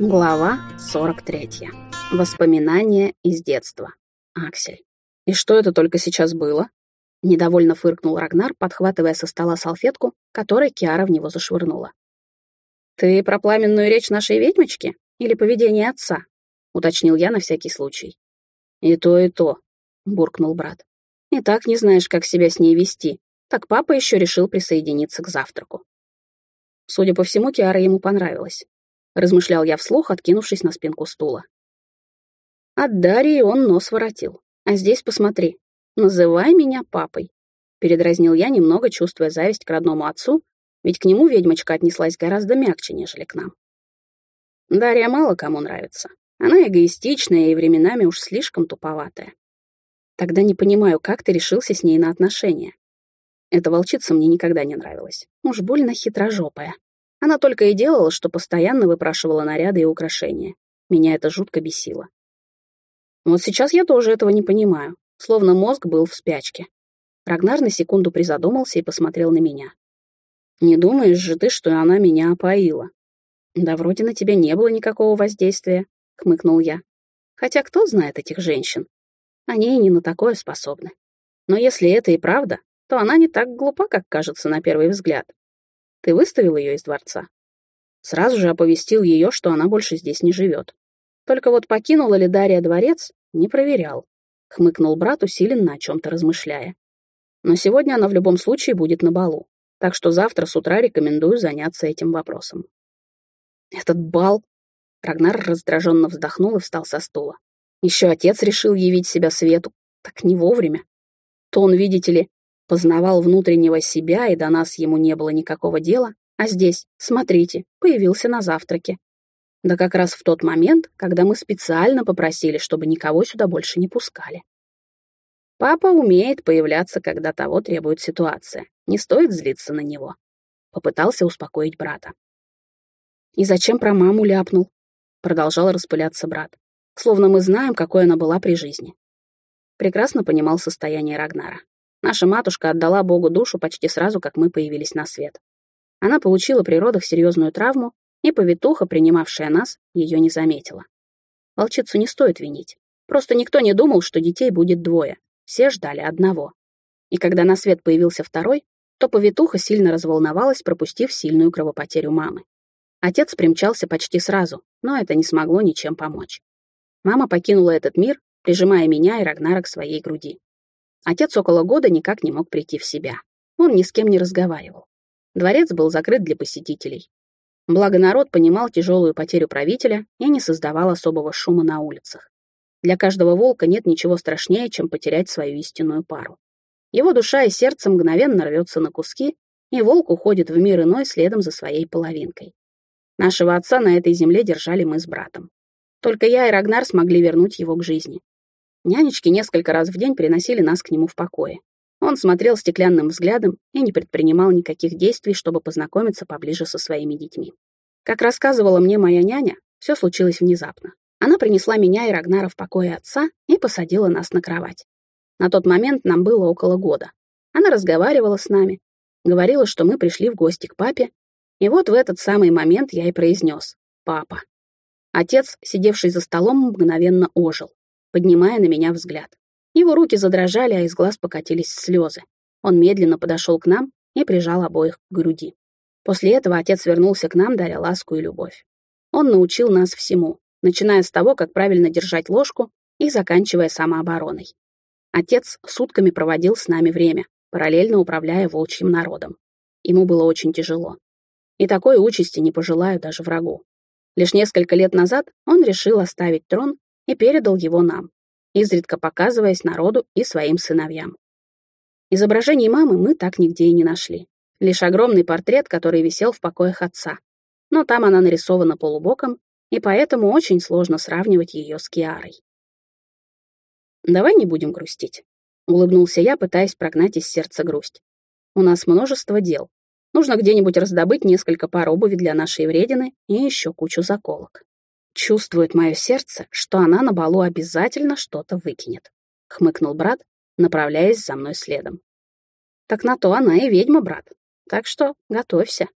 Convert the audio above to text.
Глава 43. Воспоминания из детства. Аксель. «И что это только сейчас было?» Недовольно фыркнул Рагнар, подхватывая со стола салфетку, которой Киара в него зашвырнула. «Ты про пламенную речь нашей ведьмочки или поведение отца?» — уточнил я на всякий случай. «И то, и то», — буркнул брат. «И так не знаешь, как себя с ней вести. Так папа еще решил присоединиться к завтраку». Судя по всему, Киара ему понравилась размышлял я вслух, откинувшись на спинку стула. От Дарьи он нос воротил. А здесь посмотри. Называй меня папой. Передразнил я, немного чувствуя зависть к родному отцу, ведь к нему ведьмочка отнеслась гораздо мягче, нежели к нам. Дарья мало кому нравится. Она эгоистичная и временами уж слишком туповатая. Тогда не понимаю, как ты решился с ней на отношения. Эта волчица мне никогда не нравилась. Уж больно хитрожопая. Она только и делала, что постоянно выпрашивала наряды и украшения. Меня это жутко бесило. Вот сейчас я тоже этого не понимаю, словно мозг был в спячке. Рагнар на секунду призадумался и посмотрел на меня. «Не думаешь же ты, что она меня опоила?» «Да вроде на тебя не было никакого воздействия», — хмыкнул я. «Хотя кто знает этих женщин? Они и не на такое способны. Но если это и правда, то она не так глупа, как кажется на первый взгляд. Ты выставил ее из дворца? Сразу же оповестил ее, что она больше здесь не живет. Только вот покинула ли Дарья дворец, не проверял. Хмыкнул брат, усиленно о чем-то размышляя. Но сегодня она в любом случае будет на балу, так что завтра с утра рекомендую заняться этим вопросом. Этот бал... Рагнар раздраженно вздохнул и встал со стула. Еще отец решил явить себя свету. Так не вовремя. То он, видите ли, Познавал внутреннего себя, и до нас ему не было никакого дела, а здесь, смотрите, появился на завтраке. Да как раз в тот момент, когда мы специально попросили, чтобы никого сюда больше не пускали. Папа умеет появляться, когда того требует ситуация. Не стоит злиться на него. Попытался успокоить брата. «И зачем про маму ляпнул?» Продолжал распыляться брат. Словно мы знаем, какой она была при жизни. Прекрасно понимал состояние Рагнара. Наша матушка отдала Богу душу почти сразу, как мы появились на свет. Она получила при родах серьезную травму, и повитуха, принимавшая нас, ее не заметила. Волчицу не стоит винить. Просто никто не думал, что детей будет двое. Все ждали одного. И когда на свет появился второй, то повитуха сильно разволновалась, пропустив сильную кровопотерю мамы. Отец примчался почти сразу, но это не смогло ничем помочь. Мама покинула этот мир, прижимая меня и Рагнара к своей груди. Отец около года никак не мог прийти в себя. Он ни с кем не разговаривал. Дворец был закрыт для посетителей. Благо народ понимал тяжелую потерю правителя и не создавал особого шума на улицах. Для каждого волка нет ничего страшнее, чем потерять свою истинную пару. Его душа и сердце мгновенно рвется на куски, и волк уходит в мир иной следом за своей половинкой. Нашего отца на этой земле держали мы с братом. Только я и Рагнар смогли вернуть его к жизни. Нянечки несколько раз в день приносили нас к нему в покое. Он смотрел стеклянным взглядом и не предпринимал никаких действий, чтобы познакомиться поближе со своими детьми. Как рассказывала мне моя няня, все случилось внезапно. Она принесла меня и Рагнара в покое отца и посадила нас на кровать. На тот момент нам было около года. Она разговаривала с нами, говорила, что мы пришли в гости к папе, и вот в этот самый момент я и произнес «папа». Отец, сидевший за столом, мгновенно ожил поднимая на меня взгляд. Его руки задрожали, а из глаз покатились слезы. Он медленно подошел к нам и прижал обоих к груди. После этого отец вернулся к нам, даря ласку и любовь. Он научил нас всему, начиная с того, как правильно держать ложку и заканчивая самообороной. Отец сутками проводил с нами время, параллельно управляя волчьим народом. Ему было очень тяжело. И такой участи не пожелаю даже врагу. Лишь несколько лет назад он решил оставить трон и передал его нам, изредка показываясь народу и своим сыновьям. Изображений мамы мы так нигде и не нашли. Лишь огромный портрет, который висел в покоях отца. Но там она нарисована полубоком, и поэтому очень сложно сравнивать ее с Киарой. «Давай не будем грустить», — улыбнулся я, пытаясь прогнать из сердца грусть. «У нас множество дел. Нужно где-нибудь раздобыть несколько пар обуви для нашей вредины и еще кучу заколок». Чувствует мое сердце, что она на балу обязательно что-то выкинет. Хмыкнул брат, направляясь за мной следом. Так на то она и ведьма, брат. Так что готовься.